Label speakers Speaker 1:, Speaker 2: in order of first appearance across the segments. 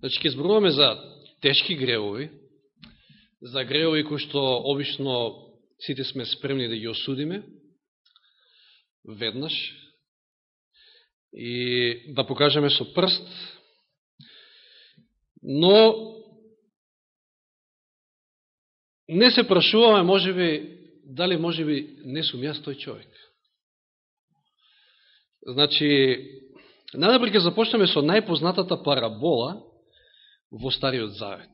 Speaker 1: Значи, ќе зборуваме за тешки греови, за греови кои што обично сите сме спремни да ги осудиме, веднаш, и да покажеме со прст, но не се прашуваме, може би, дали може би не сум јас тој човек. Значи, најдобре ќе започнеме со најпознатата парабола во Стариот Завет.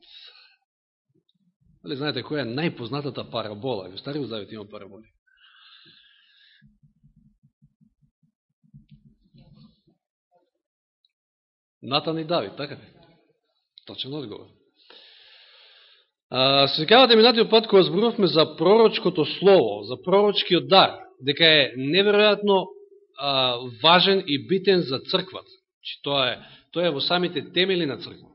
Speaker 1: Дали знаете која е најпознатата парабола? Во Стариот Завет има параболи. Натан и Давид, така ли? Точен одговор. А, се секавате минатиот пат кога зборувавме за пророчкото слово, за пророчкиот дар, дека е неверојатно а, важен и битен за црквата. Че тоа е, тоа е во самите темели на црквата.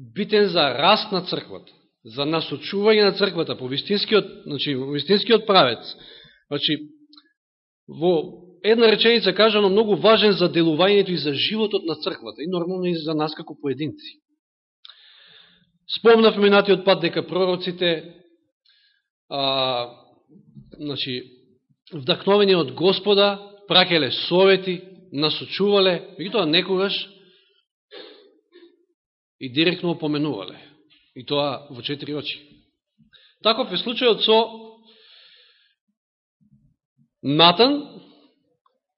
Speaker 1: Битен за раст на црквата, за насочување на црквата по вистинскиот, значи, вистинскиот правец. Значи, во една реченица кажано многу важен за делувањето и за животот на црквата и нормално и за нас како поединци. Спомнав минатиот пат дека пророците а, значи, вдакновени од Господа, пракеле совети, насочувале, тоа некогаш и директно опоменувале. И тоа во четири очи. Таков е случајот со Натан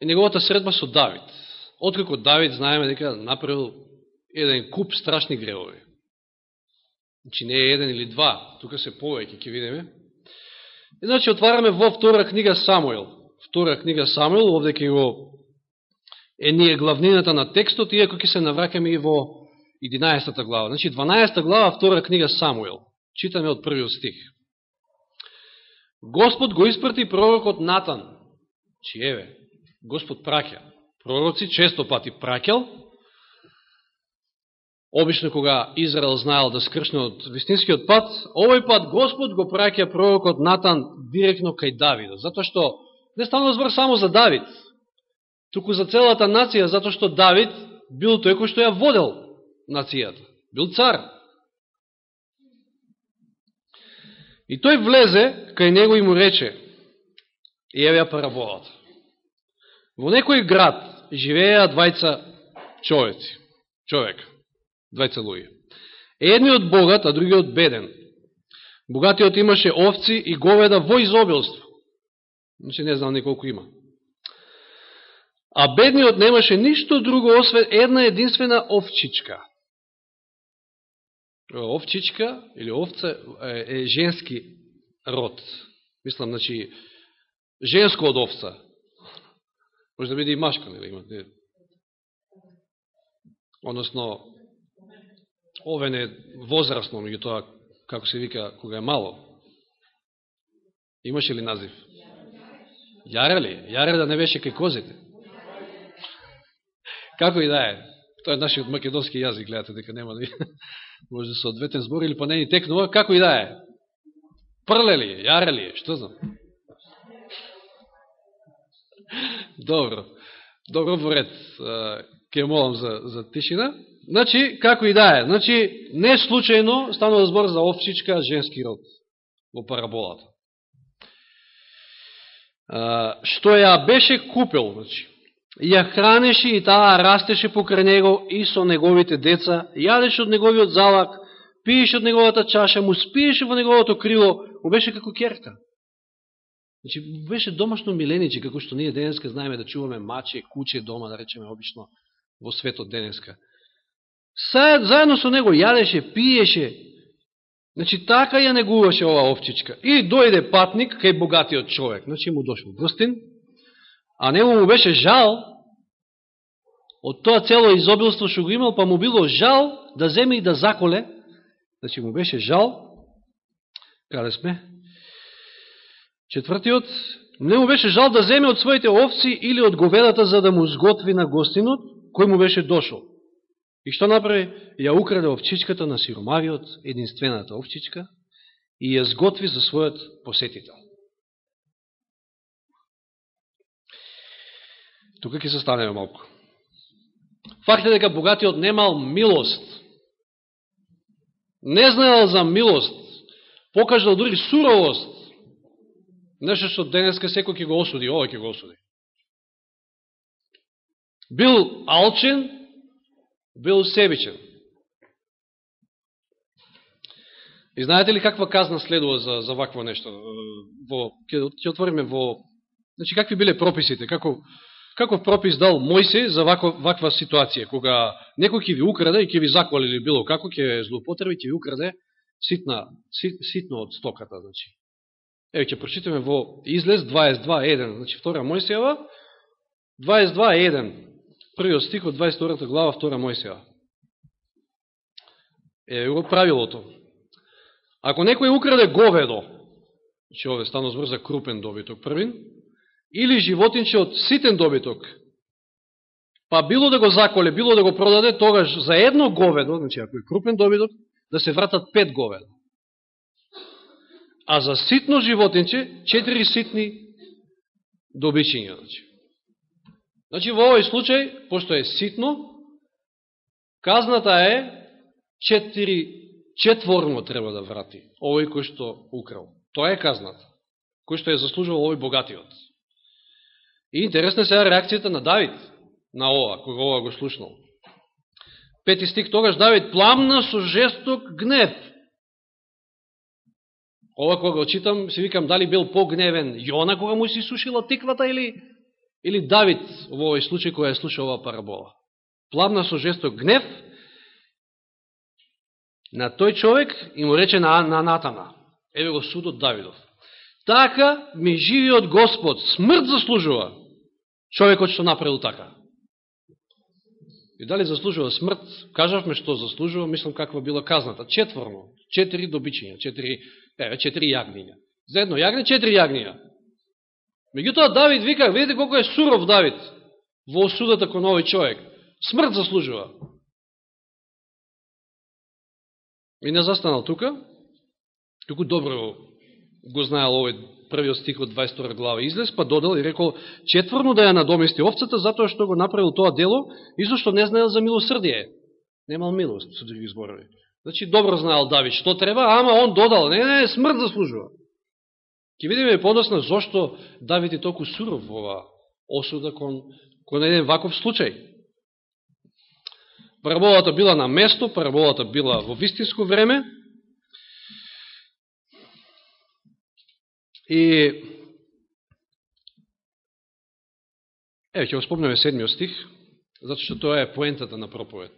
Speaker 1: и неговата средба со Давид. Откако Давид знаеме дека направил еден куп страшни гревови. Значи не е еден или два, тука се повеќе, ќе видиме. И значи отвараме во втора книга Самуил. Втора книга Самуил, овде ќе го е ние главнината на текстот, иако ќе се навракаме и во 11 глава. Значи 12 глава, втора книга Самуил. Читаме од првиот стих. Господ го испрати пророкот Натан. Чи еве, Господ праќа. Пророци често пати праќал, Обично кога Израел знаел да скршне од вистинскиот пат, овој пат Господ го праќа пророкот Натан директно кај Давида, затоа што не станува збор само за Давид, туку за целата нација, затоа што Давид бил тој кој што ја водел нацијата, бил цар. И тој влезе кај него и му рече, и еве ја параболата. Во некој град живееа двајца човеци, човека двајца луѓе. Едниот богат, а другиот беден. Богатиот имаше овци и говеда во изобилство. Значи не знам неколку има. А бедниот немаше ништо друго, освен една единствена овчичка. Овчичка или овца е, женски род. Мислам, значи, женско од овца. Може да биде и машка, нели има. Односно, овен е возрастно, меѓу тоа, како се вика, кога е мало. Имаше ли назив? Јаре ли? Јаре да не беше кај козите. Како и да е. Тоа е нашиот македонски јазик, гледате дека нема да може да се одветен збор или па не ни текнува, како и да е. Прле ли е, јаре ли е, што знам. Добро. Добро во ред. Ке молам за, за тишина. Значи, како и да е, значи, не случајно станува збор за овчичка женски род во параболата. Што ја беше купил, значи, ја хранеше и таа растеше покрај него и со неговите деца, јадеше од неговиот залак, пиеше од неговата чаша, му спиеше во неговото крило, му беше како керка. Значи, беше домашно милениче, како што ние денеска знаеме да чуваме маче, куче дома, да речеме обично во светот денеска заедно со него јадеше, пиеше. Значи, така ја негуваше ова овчичка. И дојде патник кај богатиот човек. Значи, му дошол гостин, а него му беше жал од тоа цело изобилство што го имал, па му било жал да земе и да заколе. Значи, му беше жал. Каде сме? Четвртиот. Не му беше жал да земе од своите овци или од говедата за да му сготви на гостинот, кој му беше дошол. И што направи? Ја украде овчичката на сиромавиот, единствената овчичка, и ја сготви за својот посетител. Тука ќе се станеме малку. Факт е дека богатиот немал милост. Не знаел за милост. Покажал дури суровост. Нешто што денеска секој ќе го осуди, овој ќе го осуди. Бил алчен, бил себичен. И знаете ли каква казна следува за, за вакво нешто? Во, ќе, ќе отвориме во... Значи, какви биле прописите? Како, каков пропис дал Мојсе за ваква, ваква ситуација? Кога некој ќе ви украде и ќе ви заквали или било како, ќе злоупотреби, ќе ви украде ситна, сит, ситно од стоката. Значи. Еве, ќе прочитаме во Излез 22.1, значи втора Мојсеева, 22.1, првиот стих од 22 глава, втора Мојсеева. Е, го правилото. Ако некој украде говедо, значи, че ове стано збор за крупен добиток првин, или животинче од ситен добиток, па било да го заколе, било да го продаде, тогаш за едно говедо, значи ако е крупен добиток, да се вратат пет говедо. А за ситно животинче, четири ситни добичиња. Значи. значи, во овој случај, пошто е ситно, казната е четири четворно треба да врати овој кој што украл. Тоа е казната, кој што е заслужувал овој богатиот. И интересна сега реакцијата на Давид на ова, кога ова го слушнал. Пети стик, тогаш Давид пламна со жесток гнев. Ова кога го читам, се викам дали бил погневен Јона кога му се сушила тиквата или, или Давид во овој случај кога е слушал ова парабола. Пламна со жесток гнев, на тој човек и му рече на, на Натана. Еве го судот Давидов. Така ми живиот Господ, смрт заслужува човекот што направил така. И дали заслужува смрт? Кажавме што заслужува, мислам каква била казната. Четворно, четири добичиња, четири, еве, четири јагниња. За едно јагне, четири јагниња. Меѓутоа Давид вика, видите колко е суров Давид во осудата кон овој човек. Смрт заслужува. И не застанал тука, туку добро го знаел овој првиот стих од 22 глава излез, па додал и рекол четврно да ја надомести овцата, затоа што го направил тоа дело, и зашто не знаел за милосрдие. Немал милост, со други зборови. Значи, добро знаел Давид што треба, ама он додал, не, не, смрт заслужува. Ке видиме подосна зошто Давид е толку суров во ова осуда кон, кон еден ваков случај. Параболата била на место, параболата била во вистинско време. И Еве, ќе го спомнеме седмиот стих, затоа што тоа е поентата на проповед.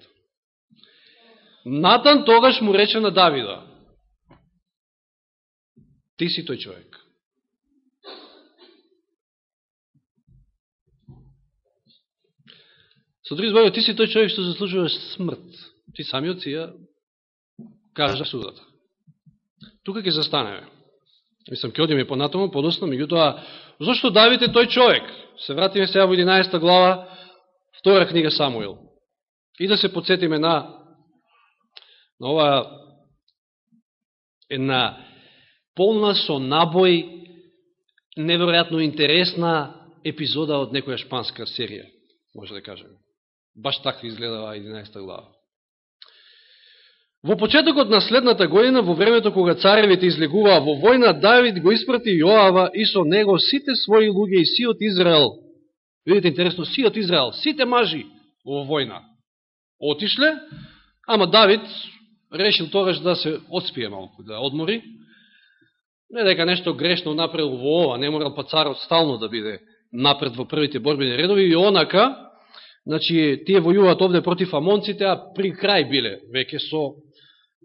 Speaker 1: Натан тогаш му рече на Давида, ти си тој човек. Со други збори, ти си тој човек што заслужуваш смрт. Ти самиот си ја кажа судата. Тука ќе застанеме. Мислам, ќе одиме понатаму, подосно, меѓутоа, зашто Давид е тој човек? Се вратиме сега во 11 глава, втора книга Самуил. И да се подсетиме на, на ова една полна со набој, неверојатно интересна епизода од некоја шпанска серија, може да кажеме. Баш така изгледава 11 глава. Во почетокот на следната година, во времето кога царевите излегуваа во војна, Давид го испрати Јоава и со него сите своји луѓе и сиот Израел. Видите интересно, сиот Израел, сите мажи во војна. Отишле, ама Давид решил тогаш да се отспие малку, да одмори. Не дека нешто грешно направил во ова, не морал па царот стално да биде напред во првите борбени редови и онака Значи, тие војуваат овде против амонците, а при крај биле веќе со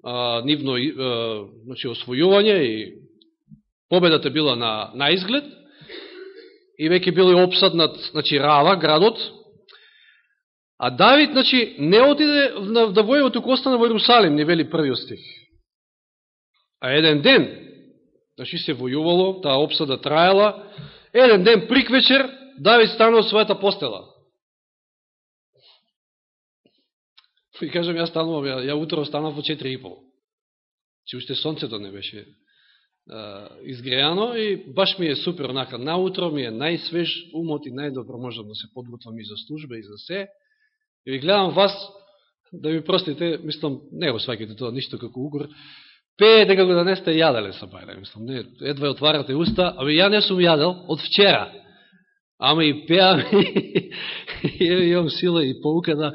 Speaker 1: а, нивно а, значи, освојување и победата била на, на изглед и веќе било обсаднат значи, Рава, градот. А Давид, значи, не отиде на, да војува, туку остана во Иерусалим, не вели првиот стих. А еден ден, значи се војувало, таа обсада траела, еден ден приквечер, Давид станал својата постела. И кажам, јас станувам, ја, ја утро станав во 4 и пол. Че уште сонцето не беше а, изгрејано и баш ми е супер, онака, наутро ми е најсвеж умот и најдобро можам да се подготвам и за служба и за се. И ви гледам вас, да ми простите, мислам, не го сваките тоа ништо како угор, пее дека го да не сте јаделе са бајле, мислам, не, едва отварате уста, ами ја не сум јадел од вчера, ама и пеам и имам сила и поука да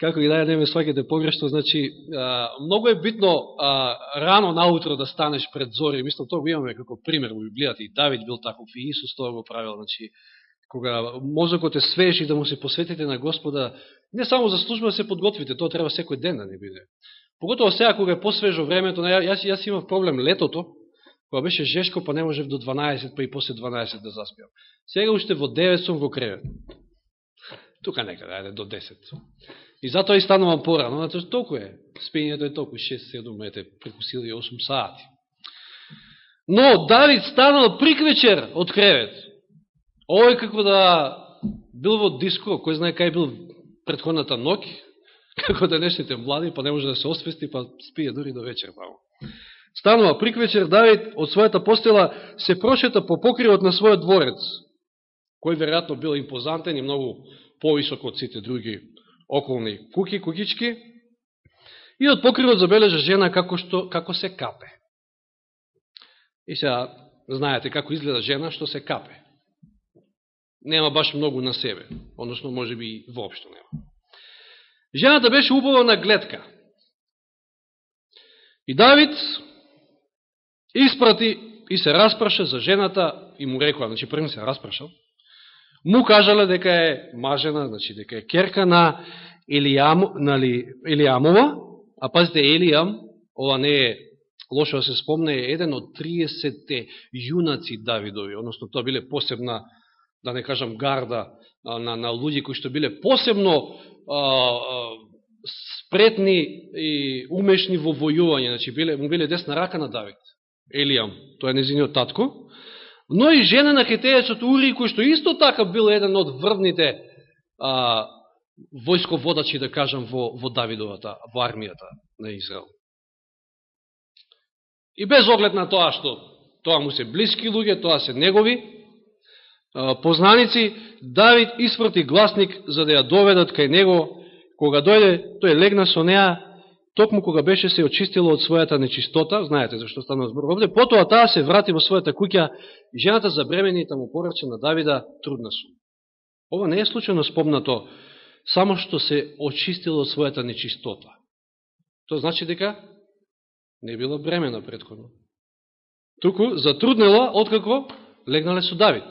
Speaker 1: како и да не ме сваките погрешно, значи, а, многу е битно а, рано наутро да станеш пред зори, мислам, тоа го имаме како пример во Библијата, и Давид бил таков, и Исус тоа го правил, значи, кога мозокот е свеж и да му се посветите на Господа, не само за служба да се подготвите, тоа треба секој ден да не биде. Поготово сега кога е посвежо времето, јас, јас имав проблем летото, кога беше жешко, па не можев до 12, па и после 12 да заспиам. Сега уште во 9 сум во кревет. Тука некаде, ајде, до 10. И затоа и станувам порано, затоа толку е. Спињето е толку 6-7 ете, прекусили 8 сати. Но Давид станал приквечер од кревет. Овој како да бил во диско, кој знае кај бил предходната ноќ, како да денешните млади, па не може да се освести, па спие дури до вечер. Право. Станува приквечер, Давид од својата постела се прошета по покривот на својот дворец, кој веројатно бил импозантен и многу повисок од сите други околни куки, кукички, и од покривот забележа жена како, што, како се капе. И сега знаете како изгледа жена што се капе. Нема баш многу на себе, односно може би воопшто нема. Жената беше убава на гледка. И Давид испрати и се распраша за жената и му рекоа, значи први се распрашал, му кажале дека е мажена, значи дека е керка на Илиам, нали, Илиамова, а пазите Илиам, ова не е лошо да се спомне, е еден од 30 јунаци Давидови, односно тоа биле посебна, да не кажам гарда, на, на луѓи кои што биле посебно а, а, спретни и умешни во војување, значи биле, му биле десна рака на Давид, Илиам, тоа е незиниот татко, но и жена на хетејецот Ури, кој што исто така бил еден од врвните а, војсководачи, да кажам, во, во Давидовата, во армијата на Израел. И без оглед на тоа што тоа му се блиски луѓе, тоа се негови а, познаници, Давид испрати гласник за да ја доведат кај него, кога дојде, тој легна со неа, токму кога беше се очистила од својата нечистота, знаете зашто стана збор овде, потоа таа се врати во својата куќа и жената забремени и таму порача на Давида трудна сум. Ова не е случайно спомнато, само што се очистила од својата нечистота. Тоа значи дека не била бремена предходно. Туку затруднела откако легнале со Давид.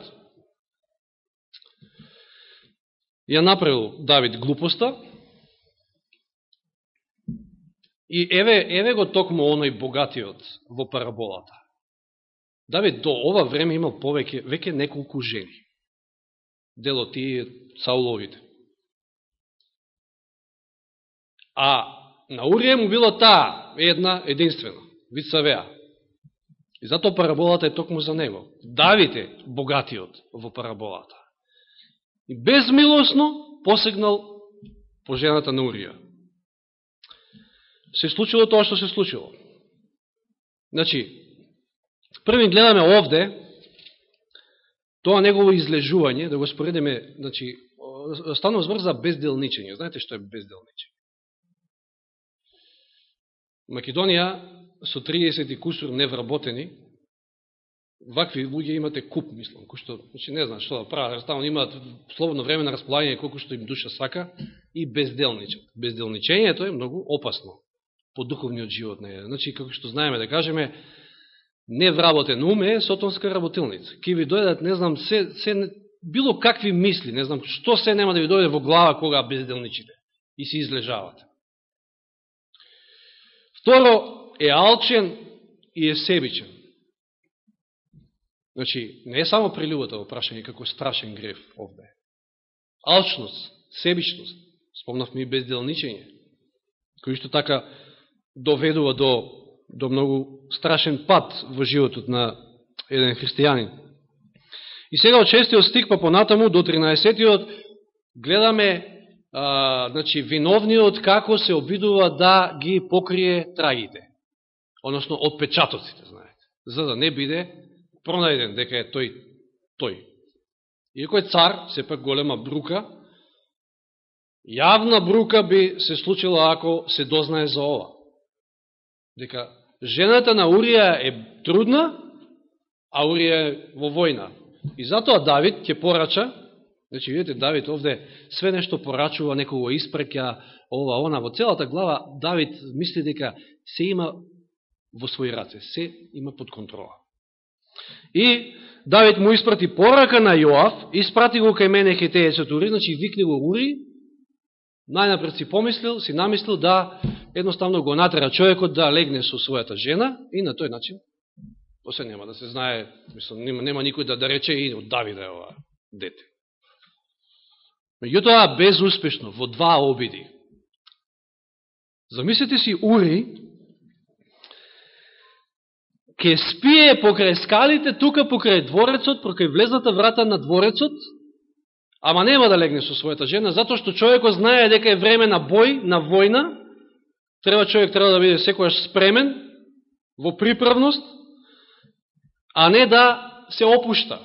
Speaker 1: Ја направил Давид глупоста, И еве, еве го токму оној богатиот во параболата. Давид до ова време имал повеќе, веќе неколку жени. Дело тие Сауловите. А на Урија му било таа, една, единствена, Вицавеа. И затоа параболата е токму за него. Давите богатиот во параболата. И безмилосно посегнал по жената на Урија се случило тоа што се случило. Значи, први гледаме овде, тоа негово излежување, да го споредиме, значи, станува збор за безделничење. Знаете што е безделничење? Македонија со 30 и кусур невработени, вакви луѓе имате куп, мислам, кој што, значи не знам што да прават, ставно имаат слободно време на располагање колку што им душа сака и безделничат. Безделничењето е многу опасно по духовниот живот на еден. Значи, како што знаеме да кажеме, не вработен ум е сотонска работилница. Ке ви дојдат, не знам, се, се, било какви мисли, не знам, што се нема да ви дојде во глава кога безделничите и се излежавате. Второ, е алчен и е себичен. Значи, не е само прилюбата во прашање како страшен греф овде. Алчност, себичност, спомнавме и безделничење, кои што така доведува до, до многу страшен пат во животот на еден христијанин. И сега од шестиот стик па понатаму до 13 гледаме а, значи, виновниот како се обидува да ги покрие трагите. Односно, отпечатоците, знаете. За да не биде пронајден дека е тој тој. Иако е цар, сепак голема брука, Јавна брука би се случила ако се дознае за ова. Дека жената на Урија е трудна, а Урија е во војна. И затоа Давид ќе порача, значи видите, Давид овде све нешто порачува, некого испрекја, ова, она, во целата глава, Давид мисли дека се има во своји раце, се има под контрола. И Давид му испрати порака на Јоав, испрати го кај мене хетеецот Ури, значи викни го Ури, најнапред си помислил, си намислил да едноставно го натера човекот да легне со својата жена и на тој начин после нема да се знае, мислам, нема, нема никој да да рече и од Давида е ова дете. Меѓутоа безуспешно во два обиди. Замислите си Ури ке спие покрај скалите, тука покрај дворецот, покрај влезната врата на дворецот, ама нема да легне со својата жена, затоа што човекот знае дека е време на бој, на војна, треба човек треба да биде секојаш спремен, во приправност, а не да се опушта.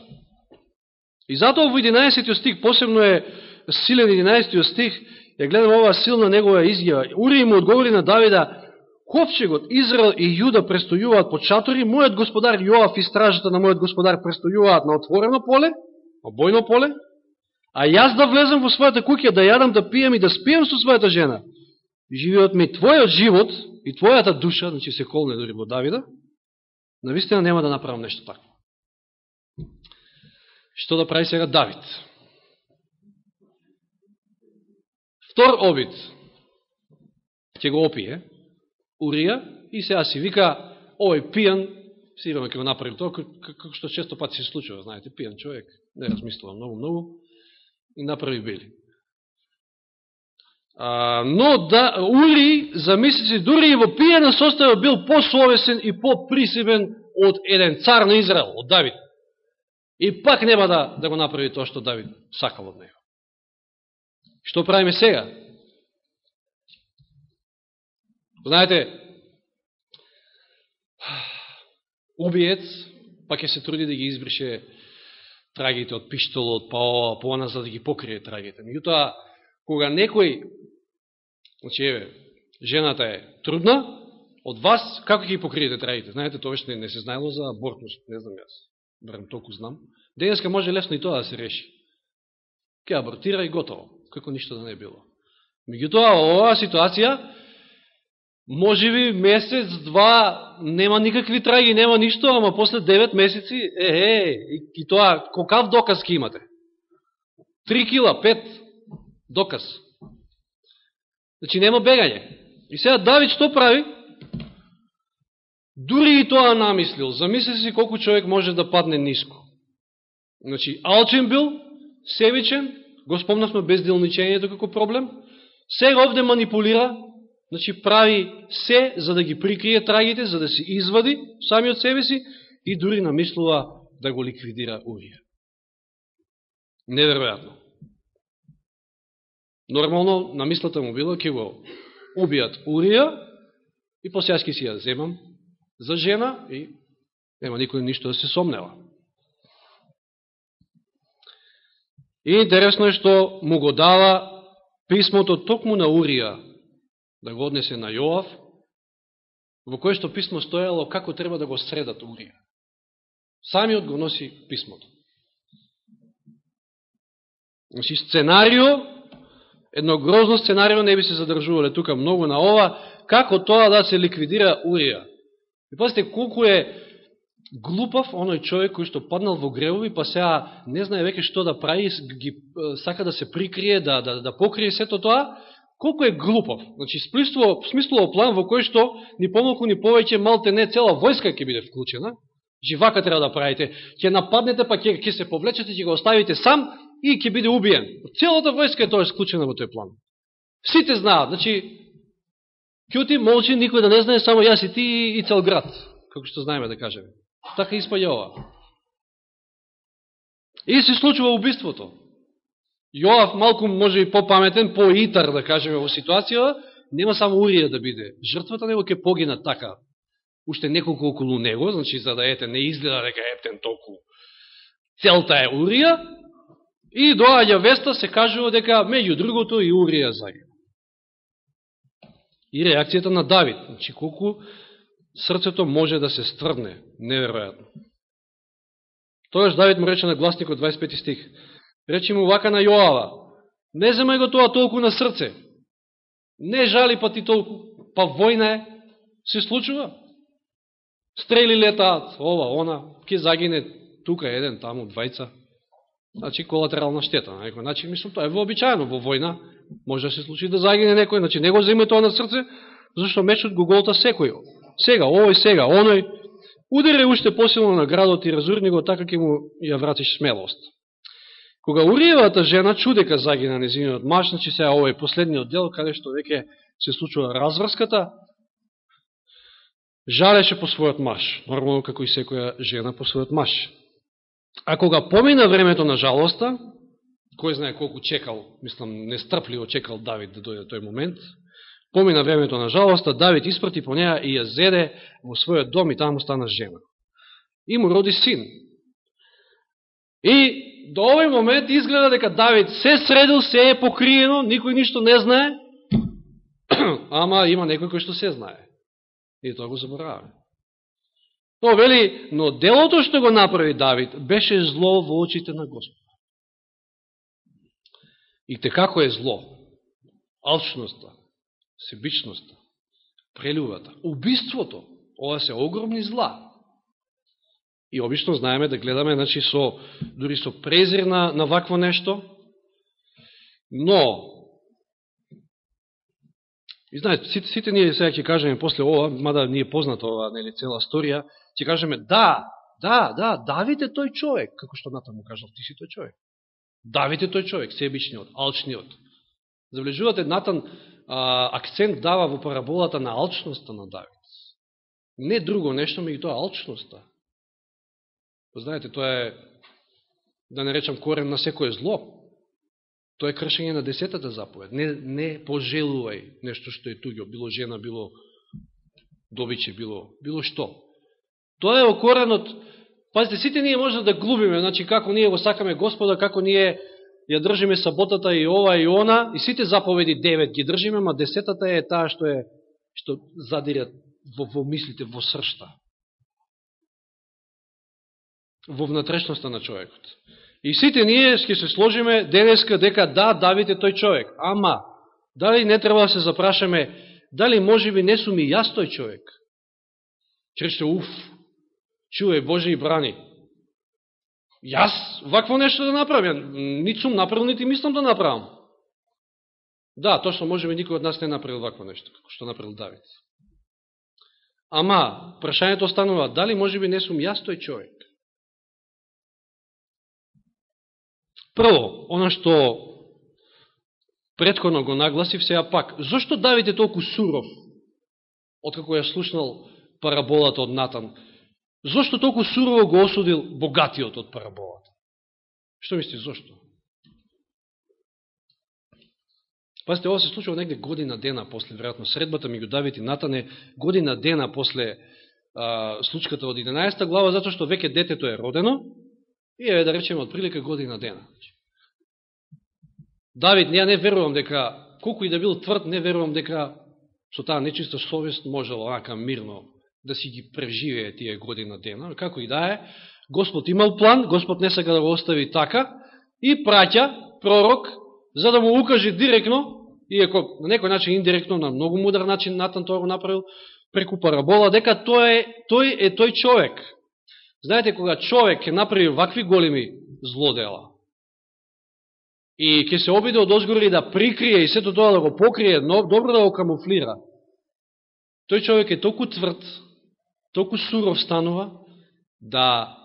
Speaker 1: И затоа во 11 стих, посебно е силен 11 стих, ја гледам оваа силна негова изјава. Ури му одговори на Давида, Ковчегот, Израел и Јуда престојуваат по чатори, мојот господар Јоав и стражата на мојот господар престојуваат на отворено поле, на бојно поле, а јас да влезам во својата куќа, да јадам, да пијам и да спијам со својата жена. Живеот ми твојот живот и твојата душа, значи се колне дори во Давида, навистина нема да направам нешто такво. Што да прави сега Давид? Втор обид ќе го опие, Урија и сега си вика, овој пијан, сигурно ќе го направи тоа, како што често пат се случува, знаете, пијан човек, не размислува многу-многу, и направи бели. А, но да, Ури, замислите, дури и во пијана состава бил пословесен и поприсебен од еден цар на Израел, од Давид. И пак нема да, да го направи тоа што Давид сакал од него. Што правиме сега? Знаете, убиец, па ќе се труди да ги избрише трагите од пиштолот, па ова, па она, за да ги покрие трагите. Меѓутоа, кога некој, значи, еве, жената е трудна, од вас, како ќе ги покриете трагите? Знаете, тоа не, не се знаело за абортност, не знам јас. Барам толку знам. Денеска може лесно и тоа да се реши. Ке абортира и готово, како ништо да не било. Меѓутоа, оваа ситуација, може би месец, два, нема никакви траги, нема ништо, ама после 9 месеци, е, е, и, и тоа, кокав доказ ке имате? 3 кила, 5 доказ. Значи нема бегање. И сега Давид што прави? Дури и тоа намислил. Замисли си колку човек може да падне ниско. Значи, алчен бил, себичен, го спомнавме безделничењето како проблем, сега овде манипулира, Значи прави се за да ги прикрие трагите, за да се извади сами од себе си и дури намислува да го ликвидира Урија. Неверојатно. Нормално, намислата му било ќе го убијат Урија и после јас си ја земам за жена и нема никој ништо да се сомнева. И интересно е што му го дава писмото токму на Урија, да го однесе на Јоав, во кое што писмо стоело како треба да го средат Урија. Самиот го носи писмото. Значи, сценарио, едно грозно сценарио, не би се задржувале тука многу на ова, како тоа да се ликвидира Урија. И пазите, колку е глупав оној човек кој што паднал во гревови, па сега не знае веќе што да прави, ги, сака да се прикрие, да, да, да покрие сето тоа, колко е глупав. Значи, смислува, смислува план во кој што ни помалку ни повеќе малте не цела војска ќе биде вклучена. Живака треба да правите. Ќе нападнете, па ќе, ќе се повлечете, ќе го оставите сам и ќе биде убиен. Целата војска е тоа склучена во тој план. Сите знаат. Значи, Кјути, молчи, никој да не знае, само јас и ти и цел град. Како што знаеме да кажеме. Така испаѓа ова. И се случува убиството. Јоав малку може и попаметен, поитар да кажеме во ситуација, нема само Урија да биде жртвата, него ќе погина така. Уште неколку околу него, значи за да ете не изгледа дека ептен толку целта е Урија, И доаѓа веста, се кажува дека меѓу другото и Урија загина. И реакцијата на Давид. Значи, колку срцето може да се стврне, Неверојатно. Тојаш Давид му рече на гласникот 25 стих. Речи му вака на Јоава. Не земај го тоа толку на срце. Не жали па ти толку. Па војна е. Се случува. Стрели летаат. Ова, она. Ке загине тука еден, таму двајца. Значи, колатерална штета. На некој начин, мислам, тоа е вообичаено во војна. Може да се случи да загине некој. Значи, не го земе тоа на срце, зашто мечот го голта секој. Сега, овој сега, оној. Ударе уште посилно на градот и разурни го, така ќе му ја вратиш смелост. Кога Уриевата жена чудека загина незиниот маж, значи сега овој последниот дел, каде што веќе се случува разврската, жалеше по својот маж, нормално како и секоја жена по својот маж. А кога помина времето на жалоста, кој знае колку чекал, мислам, нестрпливо чекал Давид да дојде тој момент, помина времето на жалоста, Давид испрати по неја и ја зеде во својот дом и таму стана жена. И му роди син. И до овој момент изгледа дека Давид се средил, се е покриено, никој ништо не знае, ама има некој кој што се знае. И тоа го забораваме. Но вели, но делото што го направи Давид беше зло во очите на Господ. И те како е зло? Алчноста, себичноста, прелюбата, убиството, ова се огромни зла. И обично знаеме да гледаме, значи, со, дури со презир на, на вакво нешто, но И знаете, сите, сите ние сега ќе кажеме после ова, мада ни е позната ова, нели, цела сторија, ќе кажеме, да, да, да, Давид е тој човек, како што Натан му кажал, ти си тој човек. Давид е тој човек, себичниот, алчниот. Заблежувате, Натан а, акцент дава во параболата на алчноста на Давид. Не друго нешто, меѓу тоа алчноста. Па знаете, тоа е, да не речам, корен на секој зло. Тоа е кршење на десетата заповед. Не, не пожелувај нешто што е туѓо, било жена, било добиче, било, било што. Тоа е окоренот, пазите, сите ние може да глубиме, значи како ние го сакаме Господа, како ние ја држиме саботата и ова и она, и сите заповеди девет ги држиме, ма десетата е таа што е, што задират во, во мислите, во сршта. Во внатрешноста на човекот. И сите ние ќе се сложиме денеска дека да, Давид е тој човек. Ама, дали не треба да се запрашаме, дали може би не сум и јас тој човек? Чречте, уф, чуе Боже и брани. Јас вакво нешто да направам. Нит сум направил, нити мислам да направам. Да, точно, може би никој од нас не направил вакво нешто, како што направил Давид. Ама, прашањето останува, дали може би не сум јас тој човек? Прво, оно што предходно го нагласив сега пак, зашто Давид е толку суров, откако ја слушнал параболата од Натан? Зошто толку сурово го осудил богатиот од параболата? Што мисли, зошто? Пазите, ова се случува негде година дена после, вероятно, средбата меѓу Давид и Натан е година дена после а, случката од 11 глава, затоа што веќе детето е родено, И е да речеме од прилика година дена. Значи. Давид, ја не верувам дека, колку и да бил тврд, не верувам дека со таа нечиста совест можел онака мирно да си ги преживее тие година дена. Како и да е, Господ имал план, Господ не сака да го остави така и праќа пророк за да му укаже директно, иако на некој начин индиректно, на многу мудар начин Натан тоа го направил, преку парабола, дека тој е, тој е тој човек, Знаете, кога човек ќе направи вакви големи злодела и ќе се обиде од озгори да прикрие и сето тоа да го покрие, но добро да го камуфлира, тој човек е толку тврд, толку суров станува, да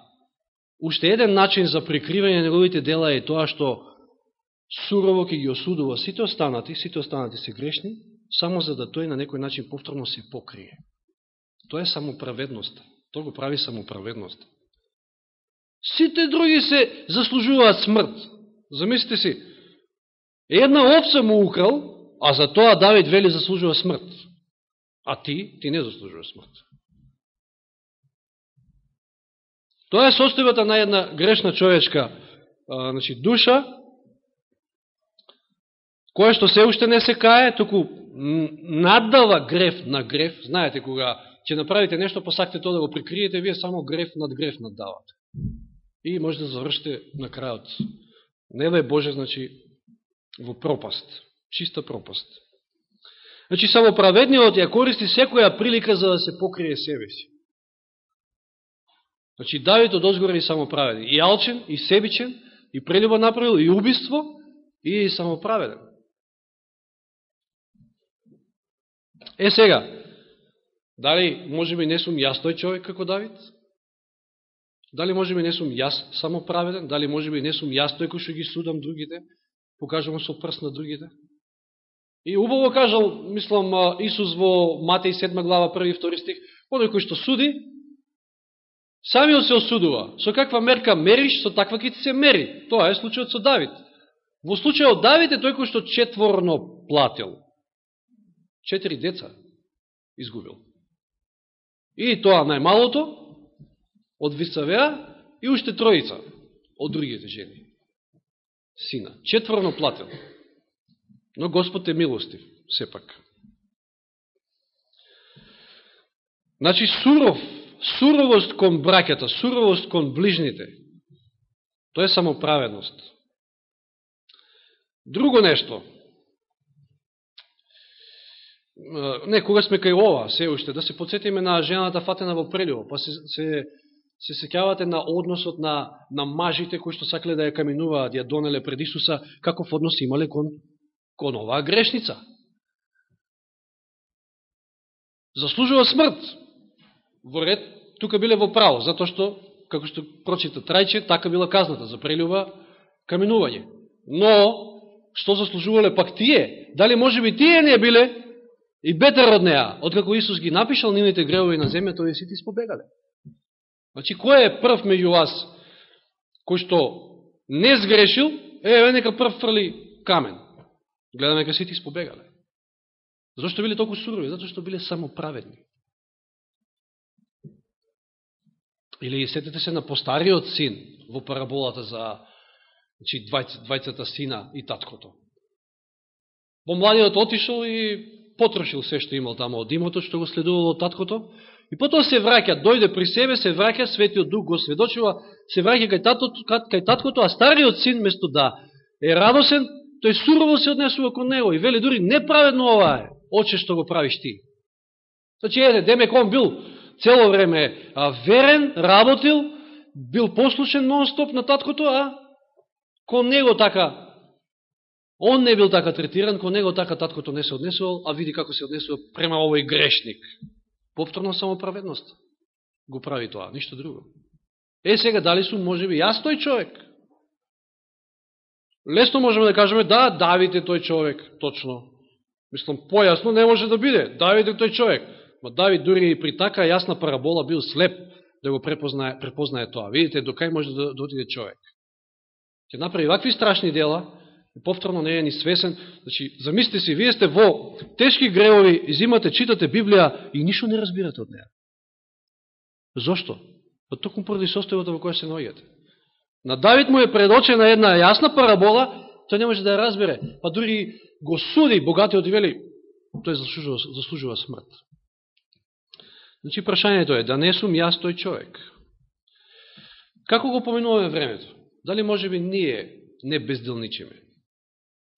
Speaker 1: уште еден начин за прикривање на неговите дела е тоа што сурово ќе ги осудува сите останати, сите останати се грешни, само за да тој на некој начин повторно се покрие. Тоа е самоправедноста. Тоа го прави самоправедност. Сите други се заслужуваат смрт. Замислите си, една овца му украл, а за тоа Давид вели заслужува смрт. А ти, ти не заслужува смрт. Тоа е состојбата на една грешна човечка а, значи, душа, која што се уште не се кае, току наддава греф на греф. Знаете, кога ќе направите нешто, посакте тоа да го прикриете, вие само греф над греф наддавате. И може да завршите на крајот. Не да е Боже, значи, во пропаст. Чиста пропаст. Значи, само праведниот ја користи секоја прилика за да се покрие себе си. Значи, Давид од озгора и самоправеден. И алчен, и себичен, и прелюба направил, и убиство, и самоправеден. Е сега, дали може би не сум јас тој човек како Давид? Дали може би не сум јас самоправеден? Дали може би не сум јас тој кој што ги судам другите? Покажувам со прст на другите? И убаво кажал, мислам, Исус во Матеј 7 глава, 1 и 2 стих, оној кој што суди, самиот се осудува. Со каква мерка мериш, со таква ќе се мери. Тоа е случајот со Давид. Во случајот Давид е тој кој што четворно платил. Четири деца изгубил. И тоа најмалото од Висавеа и уште троица од другите жени. Сина. Четворно платено. Но Господ е милостив, сепак. Значи, суров, суровост кон бракета, суровост кон ближните, тоа е самоправедност. Друго нешто, не, кога сме кај ова, се уште, да се подсетиме на жената фатена во Преливо, па се, се, се секјавате на односот на, на мажите кои што сакале да ја каминуваат, ја донеле пред Исуса, каков однос имале кон кон оваа грешница. Заслужува смрт. Во ред, тука биле во право, затоа што, како што прочита Трајче, така била казната за прелюба каминување. Но, што заслужувале пак тие? Дали може би тие не биле и бетер од неа? Откако Исус ги напишал нивните гревови на земјата, овие сите испобегале. Значи, кој е прв меѓу вас, кој што не сгрешил, е, нека прв фрли камен. Гледаме кај сите испобегале. Зошто биле толку сурови? Зато што биле самоправедни. Или сетете се на постариот син во параболата за значи, двајцата сина и таткото. Помладиот отишол и потрошил се што имал тамо од имото, што го следувало од таткото, и потоа се враќа, дојде при себе, се враќа, светиот дух го сведочува, се враќа кај, татото, кај таткото, а стариот син, место да е радосен, тој сурово се однесува кон него и вели дури неправедно ова е, оче што го правиш ти. Значи, еде, демек он бил цело време верен, работил, бил послушен нон-стоп на таткото, а кон него така, он не бил така третиран, кон него така таткото не се однесувал, а види како се однесува према овој грешник. Повторно самоправедност го прави тоа, ништо друго. Е, сега, дали сум, може би, јас тој човек? Лесно можеме да кажеме, да, Давид е тој човек, точно. Мислам, појасно не може да биде. Давид е тој човек. Ма Давид дури и при така јасна парабола бил слеп да го препознае, препознае тоа. Видите, до кај може да, да отиде човек. Ќе направи вакви страшни дела, повторно не е ни свесен. Значи, замислите си, вие сте во тешки гревови, изимате, читате Библија и ништо не разбирате од неја. Зошто? Па токму поради состојбата во која се наоѓате. На Давид му е предочена една јасна парабола, тој не може да ја разбере. Па дури го суди богатиот и вели, тој заслужува, заслужува смрт. Значи, прашањето е, да не сум јас тој човек. Како го поменуваме времето? Дали може би ние не безделничиме?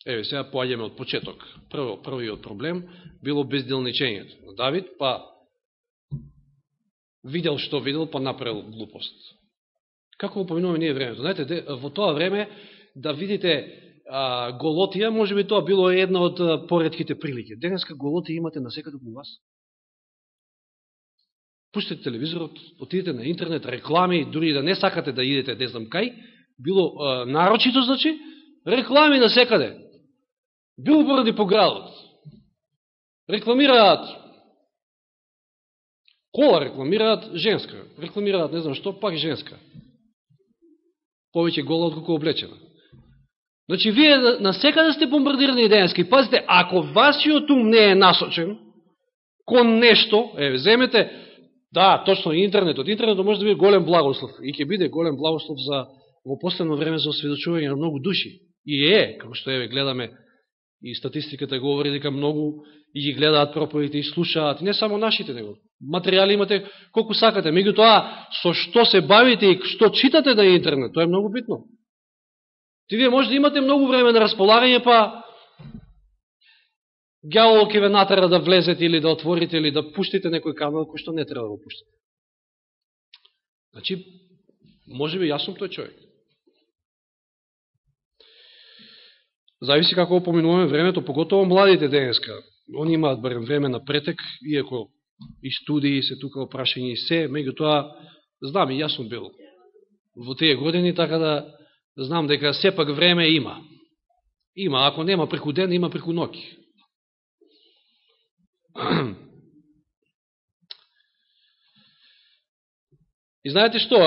Speaker 1: Еве, сега поаѓаме од почеток. Прво, првиот проблем било безделничењето на Давид, па видел што видел, па направил глупост. Како упоминуваме поминуваме ние времето? Знаете, во тоа време, да видите а, голотија, може би тоа било една од поредките прилики. Денеска голотија имате на секаде во вас. Пуштите телевизорот, отидете на интернет, реклами, дури да не сакате да идете, не знам кај, било а, нарочито, значи, реклами на секаде. Билборди по градот. Рекламираат кола рекламираат женска, рекламираат не знам што, пак женска повеќе гола отколку облечена. Значи, вие на секаде сте бомбардирани денески. Пазите, ако вашиот ум не е насочен кон нешто, е, земете, да, точно интернетот. Интернетот може да биде голем благослов и ќе биде голем благослов за во последно време за осведочување на многу души. И е, како што еве гледаме, и статистиката говори дека многу и ги гледаат проповедите и слушаат, не само нашите, него. Материјали имате колку сакате. Меѓу тоа, со што се бавите и што читате на интернет, тоа е многу битно. Ти вие може да имате многу време на располагање, па гјавол ке ве натера да влезете или да отворите или да пуштите некој канал кој што не треба да го пуштите. Значи, може би јас сум тој човек. Зависи како опоминуваме времето, поготово младите денеска. Они имаат барем време на претек, иако и студии се тука опрашање и се, Меѓутоа, знам и јас сум бил во тие години, така да знам дека сепак време има. Има, ако нема преку ден, има преку ноќ. И знаете што,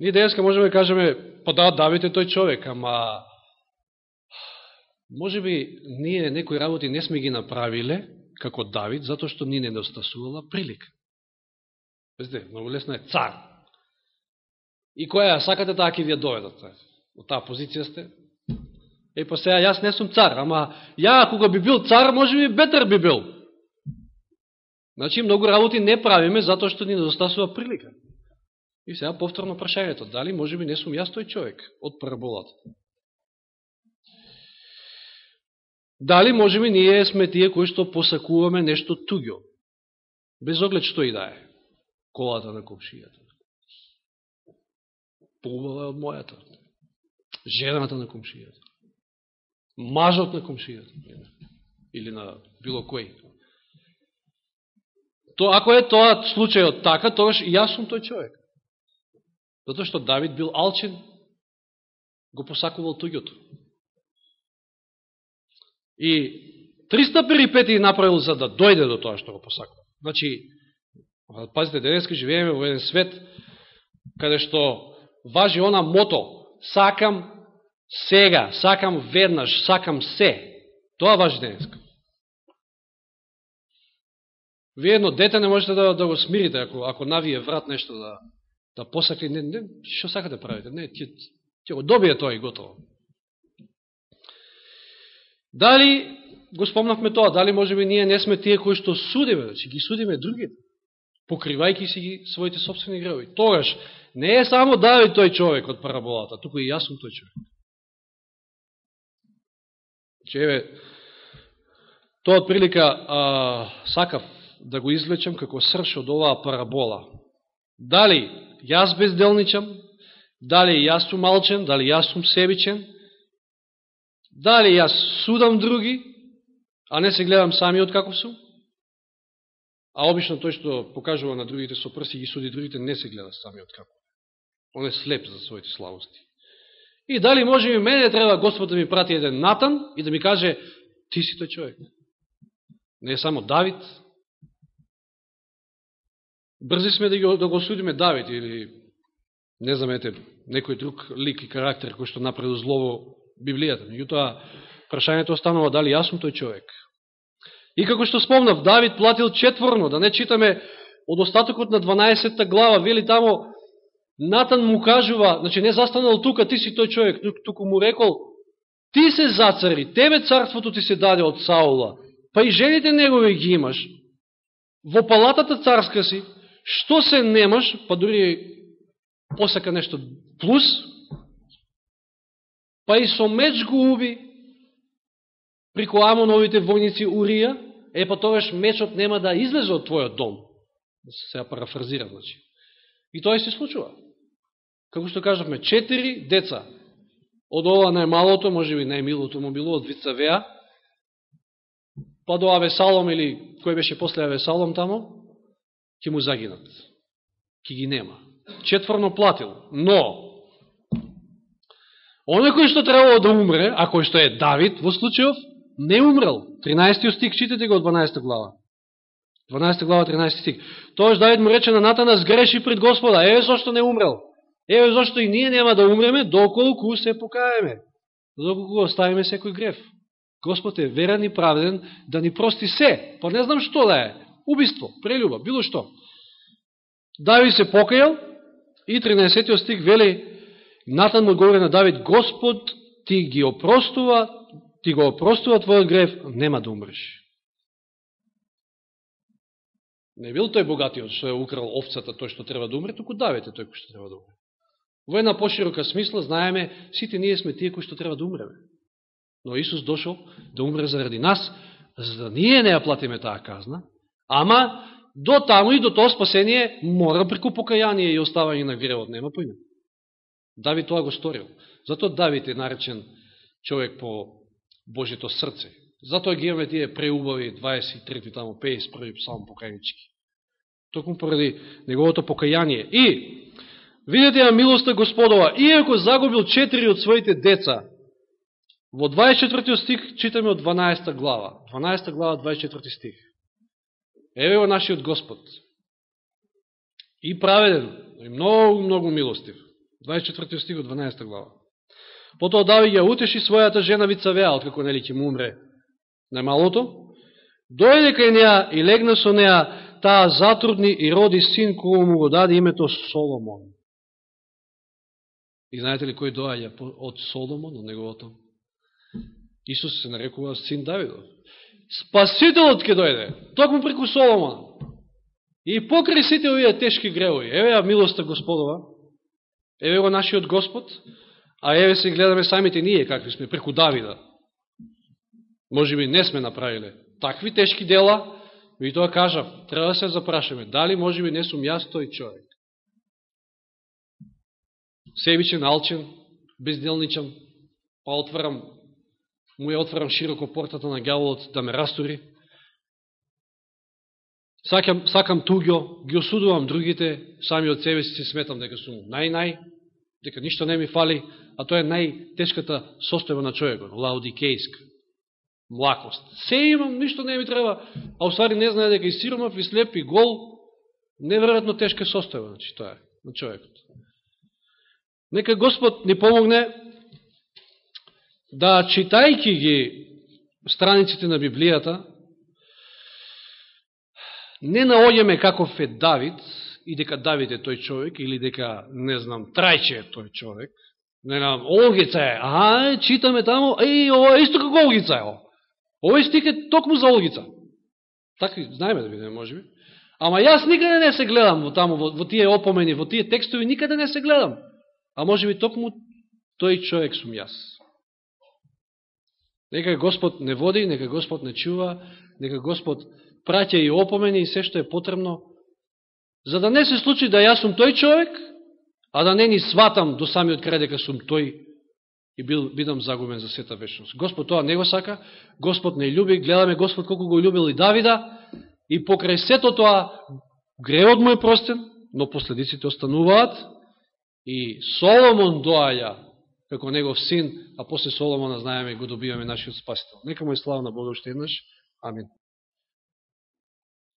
Speaker 1: ние денеска можеме да кажеме, па да, Давид е тој човек, ама може би ние некои работи не сме ги направиле, како Давид, затоа што ни не недостасувала прилика. Везде, многу лесно е цар. И која сакате таа ќе ви ја доведат? Од таа позиција сте? Е, па сега, јас не сум цар, ама ја, кога би бил цар, може би бетер би бил. Значи, многу работи не правиме, затоа што ни недостасува прилика. И сега повторно прашањето, дали може би не сум јас тој човек од параболата? Дали можеме ние сме тие кои што посакуваме нешто туѓо, без оглед што и да е, колата на комшијата. Поубава од мојата. Жената на комшијата. Мажот на комшијата. Или на било кој. То, ако е тоа случајот така, тогаш и јас сум тој човек. Затоа што Давид бил алчен, го посакувал туѓото. И 300 перипетии направил за да дојде до тоа што го посакува. Значи, пазите, денеска живееме во еден свет каде што важи она мото, сакам сега, сакам веднаш, сакам се. Тоа важи денеска. Вие едно дете не можете да, да го смирите, ако, ако навие врат нешто да, да посакли, не, не, што сакате да правите? Не, ќе, ќе го добие тоа и готово. Дали, го спомнавме тоа, дали можеме ние не сме тие кои што судиме, значи ги судиме другите, покривајки си ги своите собствени гревови. Тогаш, не е само Давид тој човек од параболата, туку и јас сум тој човек. Че, еве, тоа од прилика а, сакав да го извлечам како срш од оваа парабола. Дали јас безделничам, дали јас сум малчен, дали јас сум себичен, дали јас судам други, а не се гледам самиот каков сум, а обично тој што покажува на другите со прси ги суди другите, не се гледа самиот каков. Он е слеп за своите славости. И дали може и мене треба Господ да ми прати еден Натан и да ми каже, ти си тој човек. Не е само Давид, Брзи сме да, го, да го судиме Давид или не замете некој друг лик и карактер кој што напреду злово Библијата. Меѓутоа, прашањето останува дали јас сум тој човек. И како што спомнав, Давид платил четворно, да не читаме од остатокот на 12 глава, вели тамо, Натан му кажува, значи не застанал тука, ти си тој човек, туку му рекол, ти се зацари, тебе царството ти се даде од Саула, па и жените негови ги имаш, во палатата царска си, Што се немаш, па дури посака нешто плюс, па и со меч го уби прико Амоновите војници Урија, е па тогаш мечот нема да излезе од твојот дом. Да се ја парафразира, значи. И тоа се случува. Како што кажавме, четири деца. Од ова најмалото, може би најмилото му било, од Вицавеа, па до Авесалом или кој беше после Авесалом тамо, ќе му загинат. ки ги нема. Четврно платил. Но, оне кој што требало да умре, а кој што е Давид, во случајов, не умрел. 13 стик, читате го од 12 глава. 12 глава, 13 стик. Тоаш Давид му рече на Натана, сгреши пред Господа. Еве зашто не умрел. Еве зашто и ние нема да умреме, доколку се покаеме. Доколку оставиме секој греф. Господ е верен и праведен да ни прости се. Па не знам што да е убиство, прелюба, било што. Давид се покајал и 13 стик вели Натан му говори на Давид, Господ ти ги опростува, ти го опростува твојот грев, нема да умреш. Не бил тој богатиот што е украл овцата, тој што треба да умре, туку Давид е тој кој што треба да умре. Во една поширока смисла знаеме, сите ние сме тие кои што треба да умреме. Но Исус дошол да умре заради нас, за да ние не ја платиме таа казна, ама до таму и до тоа спасение мора преку покаяние и оставање на гревот, нема поиме. Давид тоа го сторил. Зато Давид е наречен човек по Божито срце. Затоа ги имаме тие преубави 23-ти тамо 51-ти псалм покајнички. Токму поради неговото покаяние. И, видите ја милоста Господова, иако загубил 4 од своите деца, во 24 стих читаме од 12 глава. 12 глава, 24 стих. Еве го нашиот Господ. И праведен, и многу, многу милостив. 24 стиг од 12 глава. Потоа Давид ја утеши својата жена Вицавеа, откако нели ќе му умре најмалото. Дојде кај неа и легна со неа, таа затрудни и роди син кој му го даде името Соломон. И знаете ли кој доаѓа од Соломон, од неговото? Исус се нарекува син Давидов. Спасителот ќе дојде, токму преку Соломон. И покрај сите овие тешки гревови, еве ја милоста Господова, еве го нашиот Господ, а еве се гледаме самите ние какви сме, преку Давида. Може би не сме направиле такви тешки дела, и тоа кажав, треба да се запрашаме, дали може би не сум јас тој човек. Себичен, алчен, безделничан, па отварам му ја отварам широко портата на гјаволот да ме растори. Сакам, сакам туѓо, ги осудувам другите, сами од себе си сметам дека сум нај-нај, дека ништо не ми фали, а тоа е најтешката состојба на човекот, лаудикејска, млакост. Се имам, ништо не ми треба, а усвари не знае дека и сиромав, и слеп, и гол, неверојатно тешка состојба, значи, тоа е, на човекот. Нека Господ ни помогне да читајки ги страниците на Библијата, не наоѓаме каков е Давид, и дека Давид е тој човек, или дека, не знам, Трајче е тој човек, не знам, Олгица е, а, читаме таму, еј, ова е исто како Олгица е, овој стик е токму за Олгица. Така, знаеме да видиме, може би. Ама јас никаде не се гледам во таму, во, во тие опомени, во тие текстови, никаде не се гледам. А може би токму тој човек сум јас. Нека Господ не води, нека Господ не чува, нека Господ праќа и опомени и се што е потребно, за да не се случи да јас сум тој човек, а да не ни сватам до самиот крај дека сум тој и бил, бидам загубен за сета вечност. Господ тоа не го сака, Господ не љуби, гледаме Господ колку го љубил и Давида, и покрај сето тоа греот му е простен, но последиците остануваат, и Соломон доаја како негов син, а после Соломона знаеме го добиваме нашиот спасител. Нека му е слава на Бога уште еднаш. Амин.